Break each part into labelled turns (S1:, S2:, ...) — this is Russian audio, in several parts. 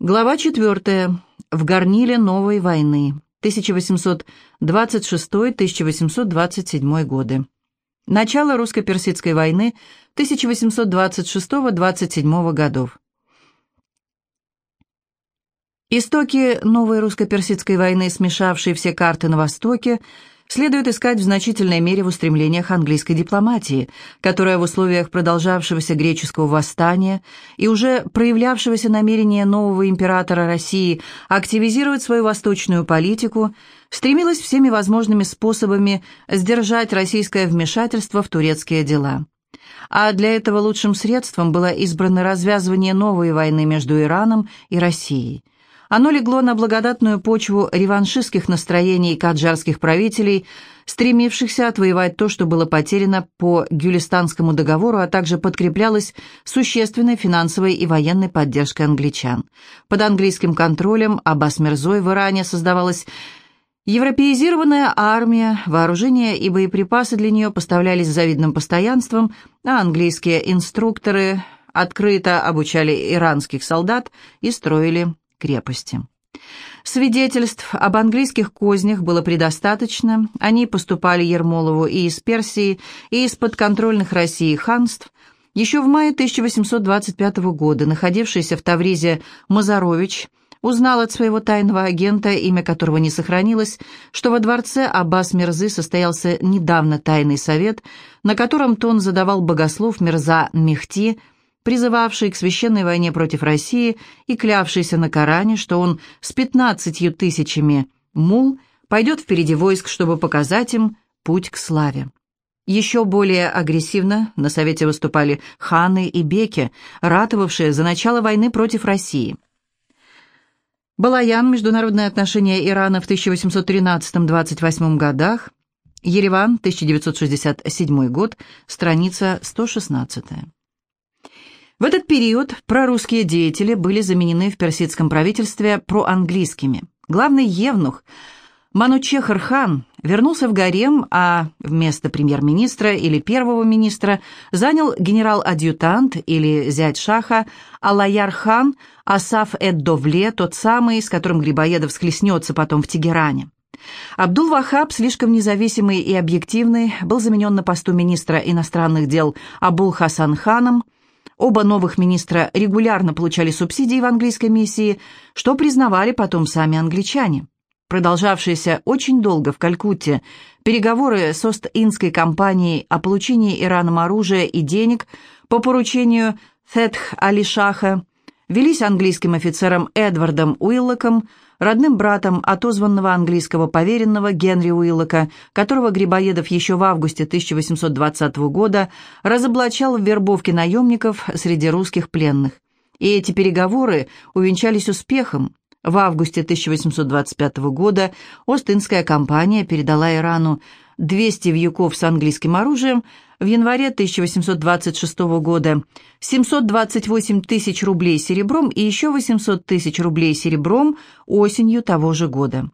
S1: Глава 4. В горниле новой войны. 1826-1827 годы. Начало русско-персидской войны 1826-27 годов. Истоки новой русско-персидской войны, смешавшие все карты на Востоке, следует искать в значительной мере в устремлениях английской дипломатии, которая в условиях продолжавшегося греческого восстания и уже проявлявшегося намерения нового императора России активизировать свою восточную политику, стремилась всеми возможными способами сдержать российское вмешательство в турецкие дела. А для этого лучшим средством было избрано развязывание новой войны между Ираном и Россией – оно легло на благодатную почву реваншистских настроений каджарских правителей, стремившихся отвоевать то, что было потеряно по Гюлистанскому договору, а также подкреплялось существенной финансовой и военной поддержкой англичан. Под английским контролем Аббас Мирзой в Иране создавалась Европеизированная армия, вооружение и боеприпасы для нее поставлялись с завидным постоянством, а английские инструкторы открыто обучали иранских солдат и строили крепости. Свидетельств об английских кознях было предостаточно, они поступали Ермолову и из Персии, и из подконтрольных России ханств. Еще в мае 1825 года находившийся в Тавризе Мазарович узнал от своего тайного агента, имя которого не сохранилось, что во дворце Аббас Мирзы состоялся недавно тайный совет, на котором тон задавал богослов Мирза Мехти – призывавший к священной войне против России и клявшийся на Коране, что он с пятнадцатью тысячами мул пойдет впереди войск, чтобы показать им путь к славе. Еще более агрессивно на Совете выступали ханы и беки, ратовавшие за начало войны против России. Балаян. Международные отношения Ирана в 1813-28 годах. Ереван, 1967 год, страница 116. В этот период прорусские деятели были заменены в персидском правительстве проанглийскими. Главный евнух Манучехар хан вернулся в гарем, а вместо премьер-министра или первого министра занял генерал-адъютант или зять шаха Алаяр хан Асаф эд-Довле, тот самый, с которым Грибоедов схлестнется потом в Тегеране. Абдул-Вахаб, слишком независимый и объективный, был заменен на посту министра иностранных дел Абул-Хасан ханом, Оба новых министра регулярно получали субсидии в английской миссии, что признавали потом сами англичане. Продолжавшиеся очень долго в Калькутте переговоры с Ост-Индской компанией о получении Ираном оружия и денег по поручению Фетх Али-Шаха велись английским офицером Эдвардом Уиллоком, родным братом отозванного английского поверенного Генри Уиллока, которого Грибоедов еще в августе 1820 года разоблачал в вербовке наемников среди русских пленных. И эти переговоры увенчались успехом. В августе 1825 года Остинская компания передала Ирану 200 вьюков с английским оружием, в январе 1826 года 728 тысяч рублей серебром и еще 800 тысяч рублей серебром осенью того же года.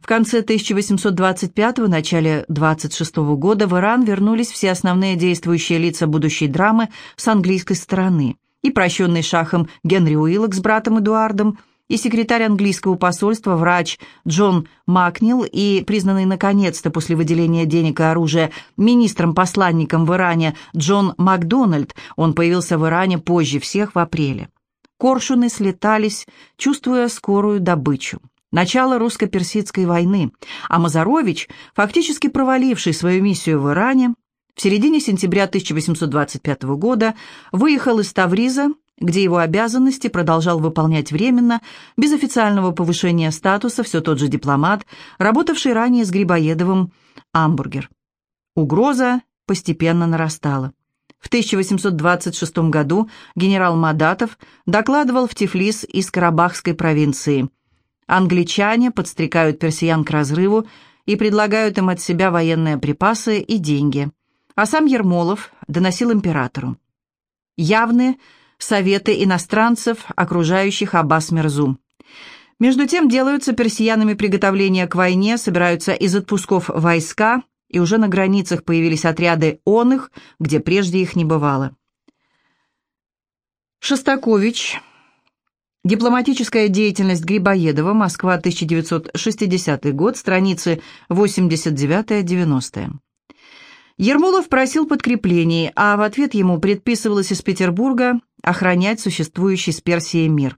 S1: В конце 1825 начале 26 года в Иран вернулись все основные действующие лица будущей драмы с английской стороны. И прощенный шахом Генри Уиллок с братом Эдуардом – и секретарь английского посольства, врач Джон Макнил и признанный наконец-то после выделения денег и оружия министром-посланником в Иране Джон Макдональд, он появился в Иране позже всех в апреле. Коршуны слетались, чувствуя скорую добычу. Начало русско-персидской войны, а Мазарович, фактически проваливший свою миссию в Иране, в середине сентября 1825 года выехал из Тавриза где его обязанности продолжал выполнять временно, без официального повышения статуса, все тот же дипломат, работавший ранее с Грибоедовым Амбургер. Угроза постепенно нарастала. В 1826 году генерал Мадатов докладывал в Тифлис из Карабахской провинции. Англичане подстрекают персиян к разрыву и предлагают им от себя военные припасы и деньги. А сам Ермолов доносил императору. Явные советы иностранцев, окружающих Аббас Мирзу. Между тем делаются персиянами приготовления к войне, собираются из отпусков войска, и уже на границах появились отряды он их, где прежде их не бывало. Шостакович Дипломатическая деятельность Грибоедова, Москва, 1960 год, страницы 89-90. Ермолов просил подкреплений, а в ответ ему предписывалось из Петербурга охранять существующий с Персией мир.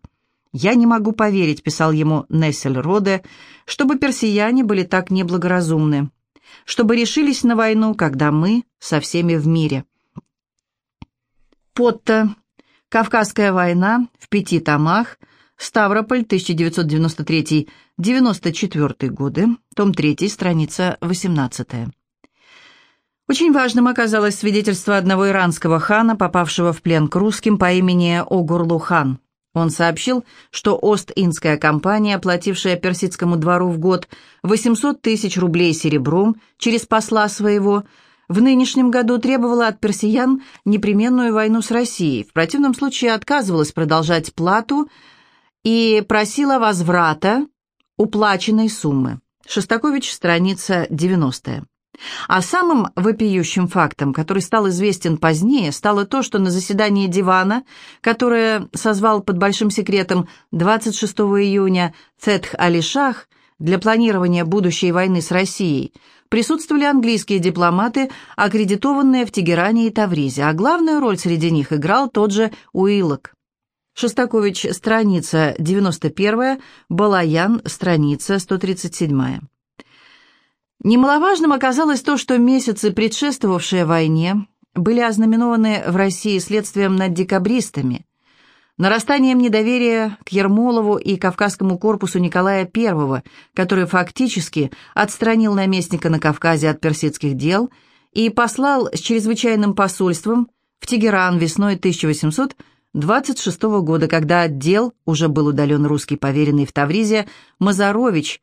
S1: «Я не могу поверить», — писал ему Нессель Роде, «чтобы персияне были так неблагоразумны, чтобы решились на войну, когда мы со всеми в мире». Потто. Кавказская война в пяти томах. Ставрополь, 1993-94 годы. Том 3, страница 18. Очень важным оказалось свидетельство одного иранского хана, попавшего в плен к русским по имени Огурлу-хан. Он сообщил, что Ост-Индская компания, платившая персидскому двору в год 800 тысяч рублей серебром через посла своего, в нынешнем году требовала от персиян непременную войну с Россией, в противном случае отказывалась продолжать плату и просила возврата уплаченной суммы. Шостакович, страница 90. А самым вопиющим фактом, который стал известен позднее, стало то, что на заседании дивана, которое созвал под большим секретом 26 июня Фетх Алишах для планирования будущей войны с Россией, присутствовали английские дипломаты, аккредитованные в Тегеране и Тавризе, а главную роль среди них играл тот же Уиллок. Шостакович, страница 91, Балаян, страница 137. Немаловажным оказалось то, что месяцы, предшествовавшие войне, были ознаменованы в России следствием над декабристами, нарастанием недоверия к Ермолову и Кавказскому корпусу Николая I, который фактически отстранил наместника на Кавказе от персидских дел и послал с чрезвычайным посольством в Тегеран весной 1826 года, когда отдел уже был удален русский поверенный в Тавризе Мазарович,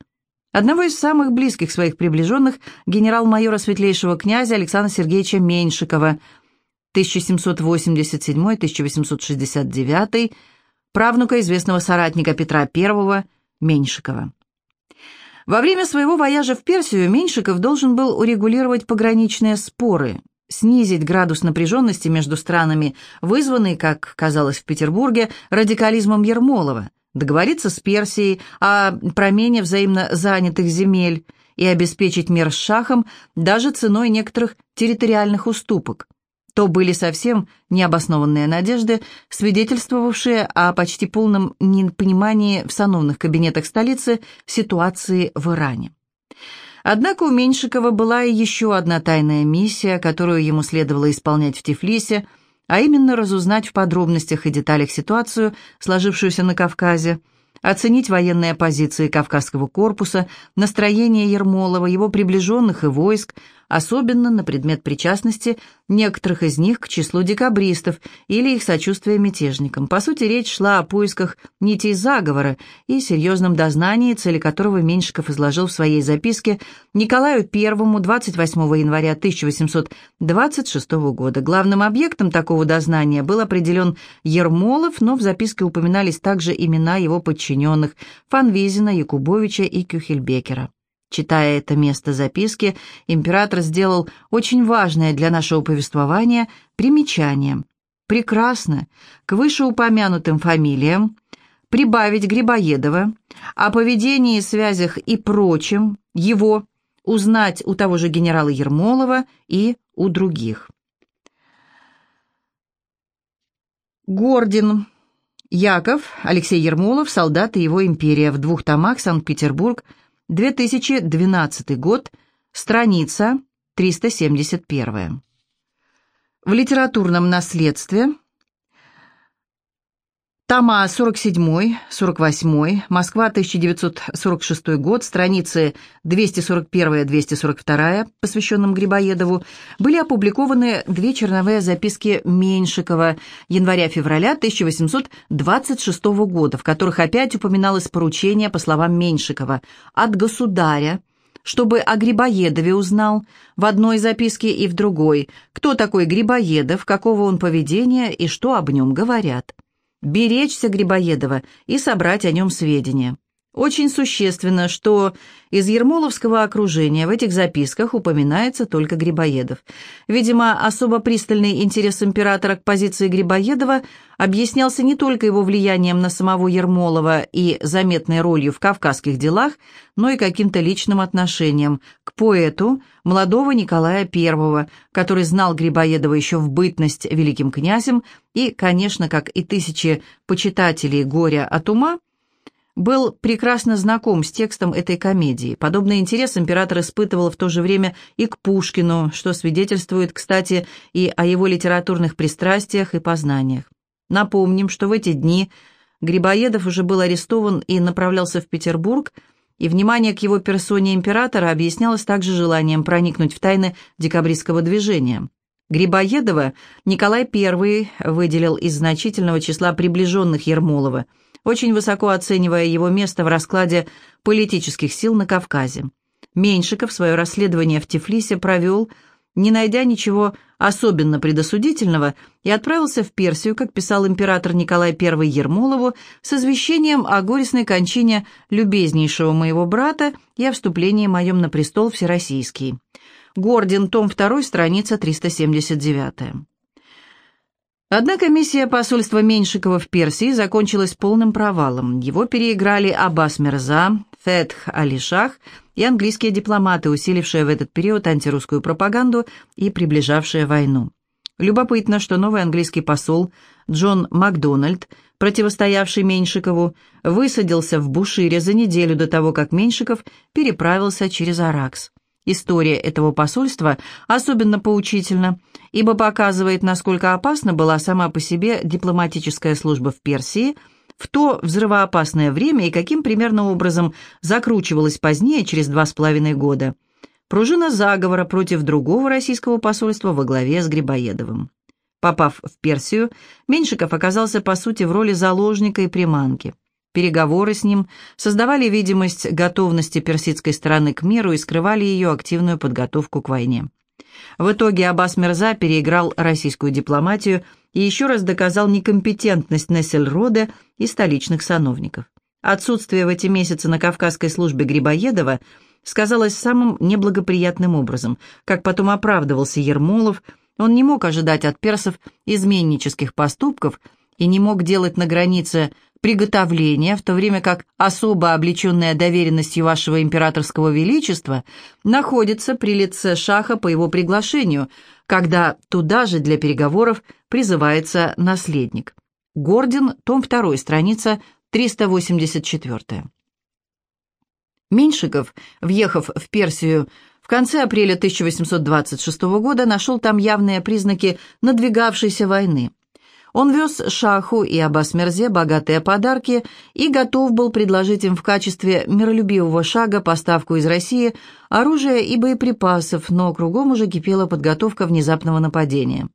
S1: одного из самых близких своих приближенных генерал-майора светлейшего князя Александра Сергеевича Меньшикова – 1787-1869, правнука известного соратника Петра I Меньшикова. Во время своего вояжа в Персию Меньшиков должен был урегулировать пограничные споры, снизить градус напряженности между странами, вызванный, как казалось в Петербурге, радикализмом Ермолова, договориться с Персией о промене взаимно занятых земель и обеспечить мир с шахом даже ценой некоторых территориальных уступок то были совсем необоснованные надежды, свидетельствовавшие о почти полном непонимании в сановных кабинетах столицы ситуации в Иране. Однако у Меньшикова была и еще одна тайная миссия, которую ему следовало исполнять в Тифлисе, а именно разузнать в подробностях и деталях ситуацию, сложившуюся на Кавказе, оценить военные позиции Кавказского корпуса, настроение Ермолова, его приближенных и войск, особенно на предмет причастности некоторых из них к числу декабристов или их сочувствия мятежникам. По сути, речь шла о поисках нитей заговора и серьезном дознании, цели которого Меньшиков изложил в своей записке Николаю I 28 января 1826 года. Главным объектом такого дознания был определен Ермолов, но в записке упоминались также имена его подчиненных Фанвизина, Якубовича и Кюхельбекера. Читая это место записки, император сделал очень важное для нашего повествования примечание. Прекрасно, к вышеупомянутым фамилиям прибавить Грибоедова, о поведении, связях и прочем его узнать у того же генерала Ермолова и у других. Гордин. Яков, Алексей Ермолов, солдат и его империя. В двух томах Санкт-Петербург, 2012 год, страница 371. В литературном наследстве Тома 47, 48, Москва, 1946 год, страницы 241-242, посвященным Грибоедову, были опубликованы две черновые записки Меньшикова января-февраля 1826 года, в которых опять упоминалось поручение, по словам Меньшикова, от государя, чтобы о Грибоедове узнал в одной записке и в другой, кто такой Грибоедов, какого он поведения и что об нем говорят беречься Грибоедова и собрать о нем сведения. Очень существенно, что из Ермоловского окружения в этих записках упоминается только Грибоедов. Видимо, особо пристальный интерес императора к позиции Грибоедова объяснялся не только его влиянием на самого Ермолова и заметной ролью в кавказских делах, но и каким-то личным отношением к поэту молодого Николая I, который знал Грибоедова еще в бытность великим князем и, конечно, как и тысячи почитателей «Горя от ума», был прекрасно знаком с текстом этой комедии. Подобный интерес император испытывал в то же время и к Пушкину, что свидетельствует, кстати, и о его литературных пристрастиях и познаниях. Напомним, что в эти дни Грибоедов уже был арестован и направлялся в Петербург, и внимание к его персоне императора объяснялось также желанием проникнуть в тайны декабристского движения. Грибоедова Николай I выделил из значительного числа приближенных Ермолова – очень высоко оценивая его место в раскладе политических сил на Кавказе. Меньшиков свое расследование в Тифлисе провел, не найдя ничего особенно предосудительного, и отправился в Персию, как писал император Николай I Ермолову, с извещением о горестной кончине любезнейшего моего брата и о вступлении моем на престол всероссийский. Гордин, том 2, страница 379. Однако миссия посольства Меньшикова в Персии закончилась полным провалом. Его переиграли Аббас Мирза, Фетх Алишах и английские дипломаты, усилившие в этот период антирусскую пропаганду и приближавшие войну. Любопытно, что новый английский посол Джон Макдональд, противостоявший Меньшикову, высадился в Бушире за неделю до того, как Меньшиков переправился через Аракс. История этого посольства особенно поучительна, ибо показывает, насколько опасна была сама по себе дипломатическая служба в Персии в то взрывоопасное время и каким примерно образом закручивалась позднее, через два с половиной года, пружина заговора против другого российского посольства во главе с Грибоедовым. Попав в Персию, Меньшиков оказался по сути в роли заложника и приманки – Переговоры с ним создавали видимость готовности персидской стороны к миру и скрывали ее активную подготовку к войне. В итоге Аббас Мирза переиграл российскую дипломатию и еще раз доказал некомпетентность Нессельрода и столичных сановников. Отсутствие в эти месяцы на Кавказской службе Грибоедова сказалось самым неблагоприятным образом. Как потом оправдывался Ермолов, он не мог ожидать от персов изменнических поступков и не мог делать на границе приготовления, в то время как особо облеченная доверенностью вашего императорского величества находится при лице шаха по его приглашению, когда туда же для переговоров призывается наследник. Гордин, том 2, страница 384. Меньшиков, въехав в Персию в конце апреля 1826 года, нашел там явные признаки надвигавшейся войны. Он вез Шаху и Аббас-Мерзе богатые подарки и готов был предложить им в качестве миролюбивого шага поставку из России оружия и боеприпасов, но кругом уже кипела подготовка внезапного нападения.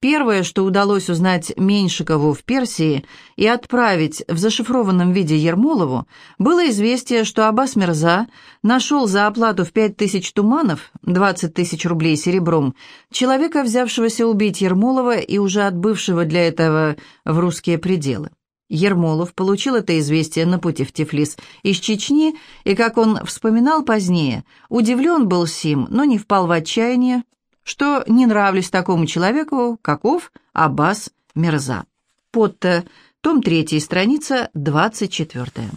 S1: Первое, что удалось узнать Меньшикову в Персии и отправить в зашифрованном виде Ермолову, было известие, что Аббас Мирза нашел за оплату в пять тысяч туманов, 20 тысяч рублей серебром, человека, взявшегося убить Ермолова и уже отбывшего для этого в русские пределы. Ермолов получил это известие на пути в Тифлис из Чечни, и, как он вспоминал позднее, удивлен был Сим, но не впал в отчаяние, что не нравлюсь такому человеку, каков Аббас Мирза. Потто, том 3, страница 24.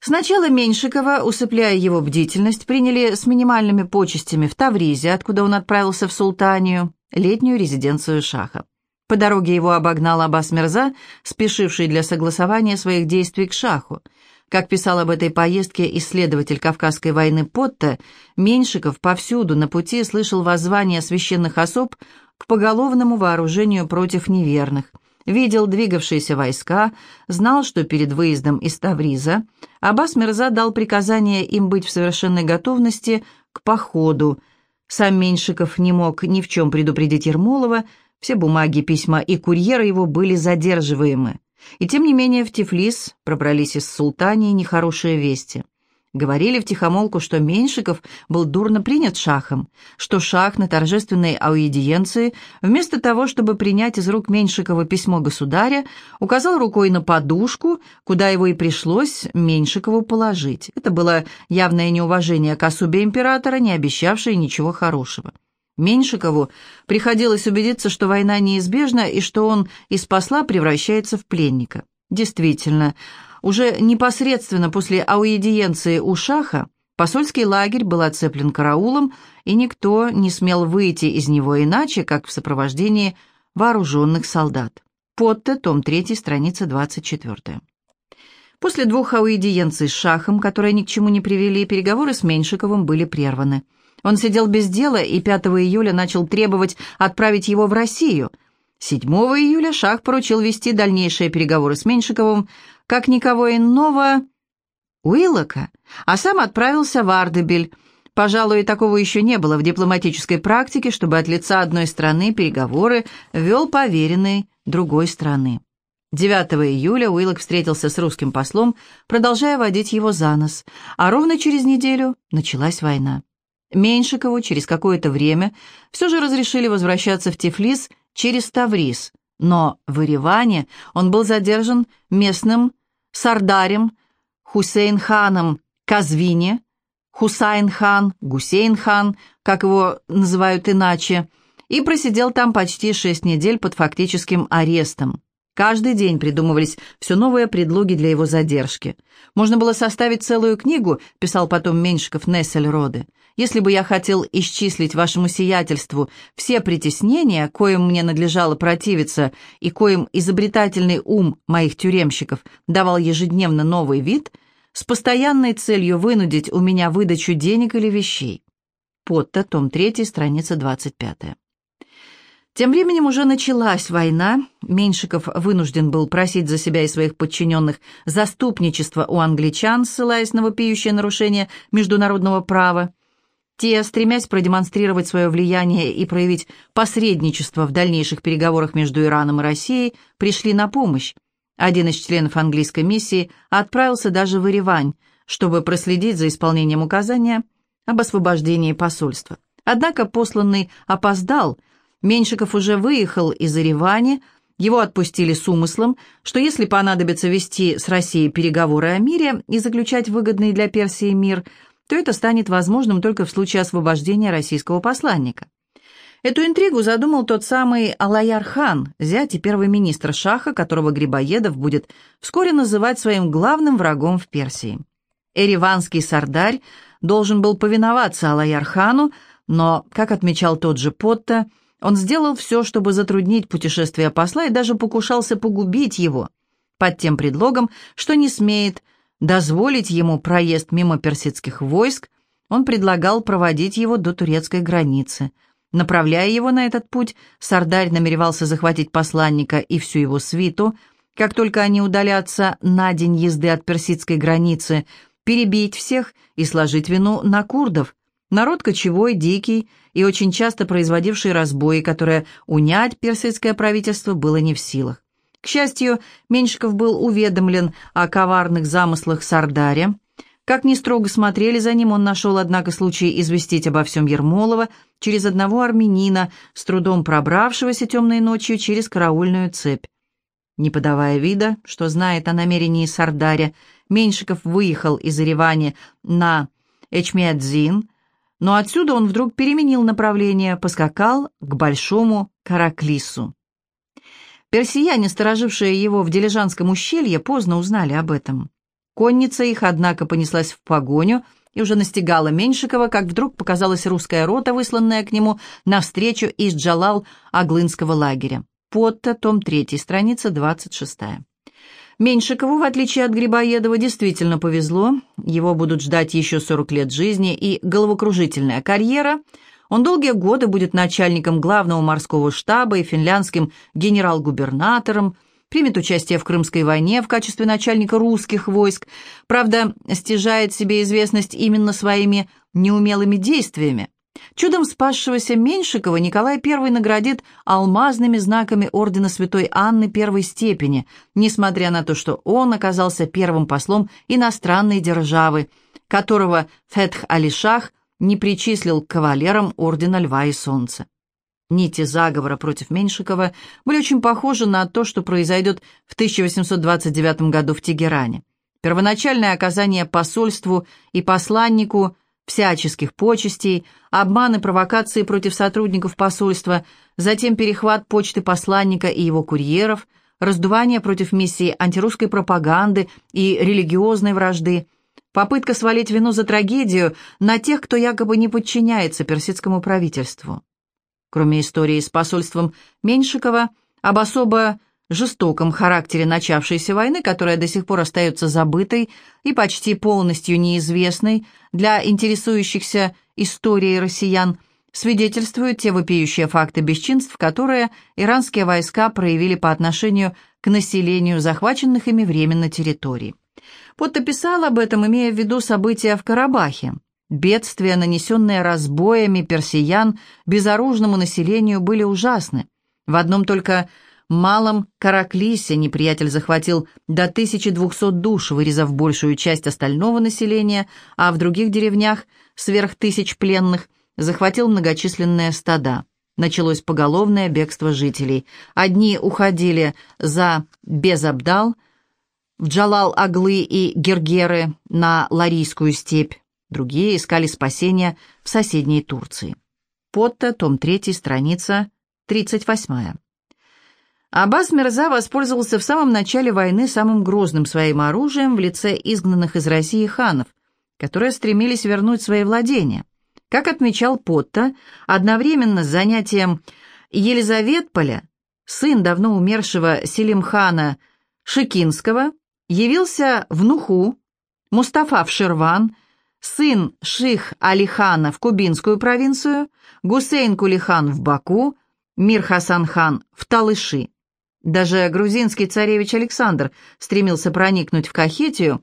S1: Сначала Меньшикова, усыпляя его бдительность, приняли с минимальными почестями в Тавризе, откуда он отправился в Султанию, летнюю резиденцию Шаха. По дороге его обогнал Аббас Мирза, спешивший для согласования своих действий к Шаху – как писал об этой поездке исследователь Кавказской войны Потта, Меньшиков повсюду на пути слышал воззвания священных особ к поголовному вооружению против неверных, видел двигавшиеся войска, знал, что перед выездом из Тавриза Аббас Мирза дал приказание им быть в совершенной готовности к походу. Сам Меньшиков не мог ни в чем предупредить Ермолова, все бумаги, письма и курьеры его были задерживаемы. И тем не менее в Тифлис пробрались из Султании нехорошие вести. Говорили втихомолку, что Меньшиков был дурно принят шахом, что шах на торжественной аудиенции, вместо того, чтобы принять из рук Меньшикова письмо государя, указал рукой на подушку, куда его и пришлось Меньшикову положить. Это было явное неуважение к особе императора, не обещавшее ничего хорошего. Меньшикову приходилось убедиться, что война неизбежна и что он из посла превращается в пленника. Действительно, уже непосредственно после аудиенции у Шаха посольский лагерь был оцеплен караулом, и никто не смел выйти из него иначе, как в сопровождении вооруженных солдат. Потте, том 3, страница 24. После двух аудиенций с Шахом, которые ни к чему не привели, переговоры с Меньшиковым были прерваны. Он сидел без дела и 5 июля начал требовать отправить его в Россию. 7 июля Шах поручил вести дальнейшие переговоры с Меньшиковым, как никого иного Уиллока, а сам отправился в Ардебель. Пожалуй, такого еще не было в дипломатической практике, чтобы от лица одной страны переговоры вел поверенный другой страны. 9 июля Уиллок встретился с русским послом, продолжая водить его за нос, а ровно через неделю началась война. Меньшикову через какое-то время все же разрешили возвращаться в Тифлис через Тавриз, но в Ереване он был задержан местным сардарем Хусейн-ханом Казвине, Хусайн-хан, Гусейн-хан, как его называют иначе, и просидел там почти шесть недель под фактическим арестом. Каждый день придумывались все новые предлоги для его задержки. Можно было составить целую книгу, писал потом Меньшиков Нессельроде, если бы я хотел исчислить вашему сиятельству все притеснения, коим мне надлежало противиться и коим изобретательный ум моих тюремщиков давал ежедневно новый вид, с постоянной целью вынудить у меня выдачу денег или вещей. Потто, том 3, страница 25. Тем временем уже началась война. Меньшиков вынужден был просить за себя и своих подчиненных заступничество у англичан, ссылаясь на вопиющее нарушение международного права. Те, стремясь продемонстрировать свое влияние и проявить посредничество в дальнейших переговорах между Ираном и Россией, пришли на помощь. Один из членов английской миссии отправился даже в Еревань, чтобы проследить за исполнением указания об освобождении посольства. Однако посланный опоздал, Меньшиков уже выехал из Еревани, его отпустили с умыслом, что если понадобится вести с Россией переговоры о мире и заключать выгодный для Персии мир – то это станет возможным только в случае освобождения российского посланника. Эту интригу задумал тот самый Алаяр-хан, зять и первый министр Шаха, которого Грибоедов будет вскоре называть своим главным врагом в Персии. Эриванский сардарь должен был повиноваться Алаяр-хану, но, как отмечал тот же Потто, он сделал все, чтобы затруднить путешествие посла и даже покушался погубить его, под тем предлогом, что не смеет дозволить ему проезд мимо персидских войск, он предлагал проводить его до турецкой границы. Направляя его на этот путь, Сардарь намеревался захватить посланника и всю его свиту, как только они удалятся на день езды от персидской границы, перебить всех и сложить вину на курдов, народ кочевой, дикий и очень часто производивший разбои, которые унять персидское правительство было не в силах. К счастью, Меньшиков был уведомлен о коварных замыслах Сардаря. Как ни строго смотрели за ним, он нашел, однако, случай известить обо всем Ермолова через одного армянина, с трудом пробравшегося темной ночью через караульную цепь. Не подавая вида, что знает о намерении Сардаря, Меньшиков выехал из Еревани на Эчмиадзин, но отсюда он вдруг переменил направление, поскакал к Большому Караклису. Персияне, сторожившие его в Дилижанском ущелье, поздно узнали об этом. Конница их, однако, понеслась в погоню и уже настигала Меньшикова, как вдруг показалась русская рота, высланная к нему навстречу из Джалал-Аглынского лагеря. Потто, том 3, страница 26. Меньшикову, в отличие от Грибоедова, действительно повезло. Его будут ждать еще 40 лет жизни и головокружительная карьера – он долгие годы будет начальником главного морского штаба и финляндским генерал-губернатором, примет участие в Крымской войне в качестве начальника русских войск, правда, стяжает себе известность именно своими неумелыми действиями. Чудом спасшегося Меньшикова Николай I наградит алмазными знаками ордена Святой Анны первой степени, несмотря на то, что он оказался первым послом иностранной державы, которого Фетх Алишах не причислил к кавалерам Ордена Льва и Солнца. Нити заговора против Меньшикова были очень похожи на то, что произойдет в 1829 году в Тегеране. Первоначальное оказание посольству и посланнику всяческих почестей, обман и провокации против сотрудников посольства, затем перехват почты посланника и его курьеров, раздувание против миссии антирусской пропаганды и религиозной вражды, попытка свалить вину за трагедию на тех, кто якобы не подчиняется персидскому правительству. Кроме истории с посольством Меньшикова, об особо жестоком характере начавшейся войны, которая до сих пор остается забытой и почти полностью неизвестной для интересующихся историей россиян, свидетельствуют те вопиющие факты бесчинств, которые иранские войска проявили по отношению к населению захваченных ими временно территорий. Потто писал об этом, имея в виду события в Карабахе. Бедствия, нанесенные разбоями персиян безоружному населению, были ужасны. В одном только малом Караклисе неприятель захватил до 1200 душ, вырезав большую часть остального населения, а в других деревнях, сверх тысяч пленных, захватил многочисленные стада. Началось поголовное бегство жителей. Одни уходили за Безабдал, в Джалал-Аглы и Гергеры на Ларийскую степь, Другие искали спасения в соседней Турции. Потто, том 3, страница 38. Аббас Мирза воспользовался в самом начале войны самым грозным своим оружием в лице изгнанных из России ханов, которые стремились вернуть свои владения. Как отмечал Потто, одновременно с занятием Елизаветполя сын давно умершего Селимхана Шикинского явился в Нуху, Мустафа в Ширван, сын Ших Алихана в Кубинскую провинцию, Гусейн Кулихан в Баку, Мир Хасан хан в Талыши. Даже грузинский царевич Александр стремился проникнуть в Кахетию.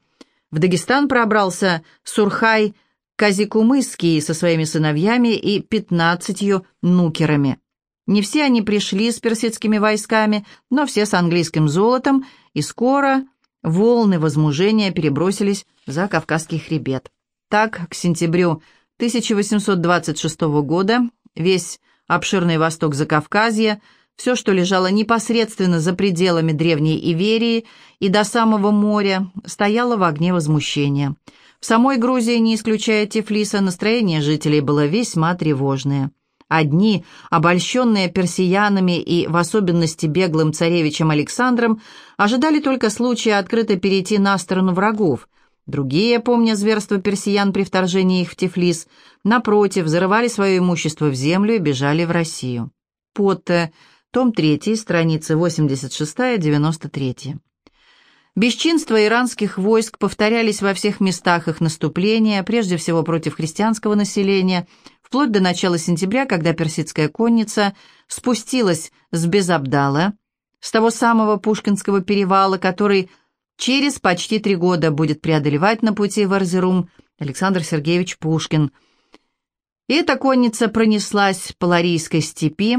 S1: В Дагестан пробрался Сурхай Казикумысский со своими сыновьями и пятнадцатью нукерами. Не все они пришли с персидскими войсками, но все с английским золотом, и скоро волны возмужения перебросились за Кавказский хребет. Так, к сентябрю 1826 года весь обширный восток Закавказья, все, что лежало непосредственно за пределами древней Иверии и до самого моря, стояло в огне возмущения. В самой Грузии, не исключая Тифлиса, настроение жителей было весьма тревожное. Одни, обольщенные персиянами и в особенности беглым царевичем Александром, ожидали только случая открыто перейти на сторону врагов – Другие, помня зверство персиян при вторжении их в Тифлис, напротив, зарывали свое имущество в землю и бежали в Россию. Потте, том 3, страницы 86-93. Бесчинства иранских войск повторялись во всех местах их наступления, прежде всего против христианского населения, вплоть до начала сентября, когда персидская конница спустилась с Безабдала, с того самого Пушкинского перевала, который через почти три года будет преодолевать на пути в Арзерум Александр Сергеевич Пушкин. И эта конница пронеслась по Ларийской степи,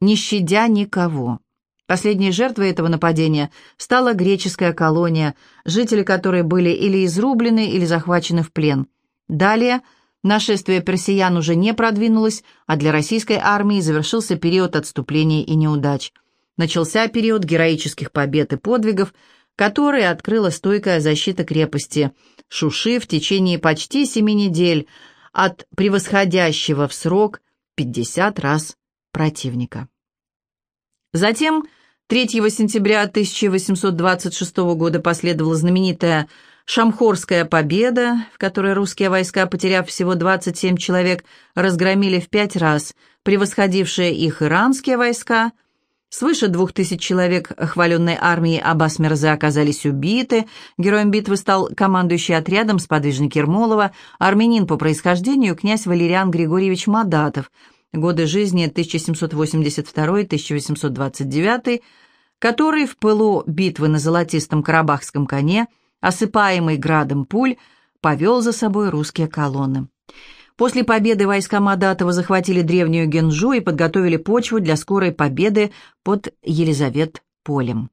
S1: не щадя никого. Последней жертвой этого нападения стала греческая колония, жители которой были или изрублены, или захвачены в плен. Далее нашествие персиян уже не продвинулось, а для российской армии завершился период отступлений и неудач. Начался период героических побед и подвигов – которые открыла стойкая защита крепости Шуши в течение почти семи недель от превосходящего в срок 50 раз противника. Затем 3 сентября 1826 года последовала знаменитая Шамхорская победа, в которой русские войска, потеряв всего 27 человек, разгромили в пять раз превосходившие их иранские войска – Свыше двух тысяч человек хваленной армии Аббас Мирзы оказались убиты. Героем битвы стал командующий отрядом сподвижник Ермолова, армянин по происхождению князь Валериан Григорьевич Мадатов, годы жизни 1782-1829, который в пылу битвы на золотистом карабахском коне, осыпаемый градом пуль, повел за собой русские колонны. После победы войска Мадатова захватили древнюю Генжу и подготовили почву для скорой победы под Елизавет-полем.